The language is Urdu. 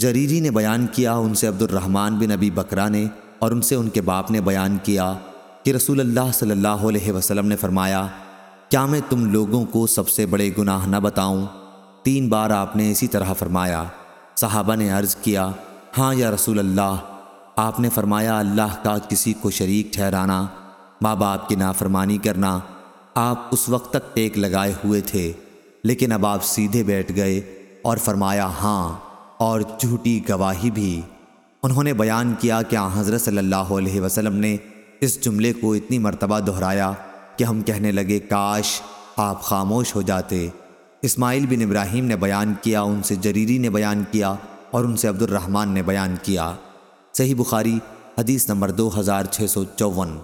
جریری نے بیان کیا، ان سے عبد الرحمن بن ابی بکرا نے اور ان سے ان کے باپ نے بیان کیا کہ رسول اللہ صلی اللہ علیہ وسلم نے فرمایا، کیا میں تم لوگوں کو سب سے بڑے گناہ نہ بتاؤں؟ تین بار آپ نے اسی طرح فرمایا۔ صحابہ نے عرض کیا ہاں یا رسول اللہ، آپ نے فرمایا، اللہ کا کسی کو شریک ٹھہرانا، ماں باپ کی نافرمانی کرنا، آپ اس وقت تک ٹیک لگائے ہوئے تھے، لیکن اب آپ سیدھے بیٹھ گئے اور فرمایا ہاں۔ اور جھوٹی گواہی بھی۔ انہوں نے بیان کیا کہ آن حضرت صلی اللہ علیہ وسلم نے اس جملے کو اتنی مرتبہ دہرایا کہ ہم کہنے لگے، کاش آپ خاموش ہو جاتے۔ اسماعیل بن ابراہیم نے بیان کیا، ان سے جریری نے بیان کیا اور ان سے عبد الرحمن نے بیان کیا۔ صحیح بخاری، حدیث نمبر دو ہزار چھ سو چون۔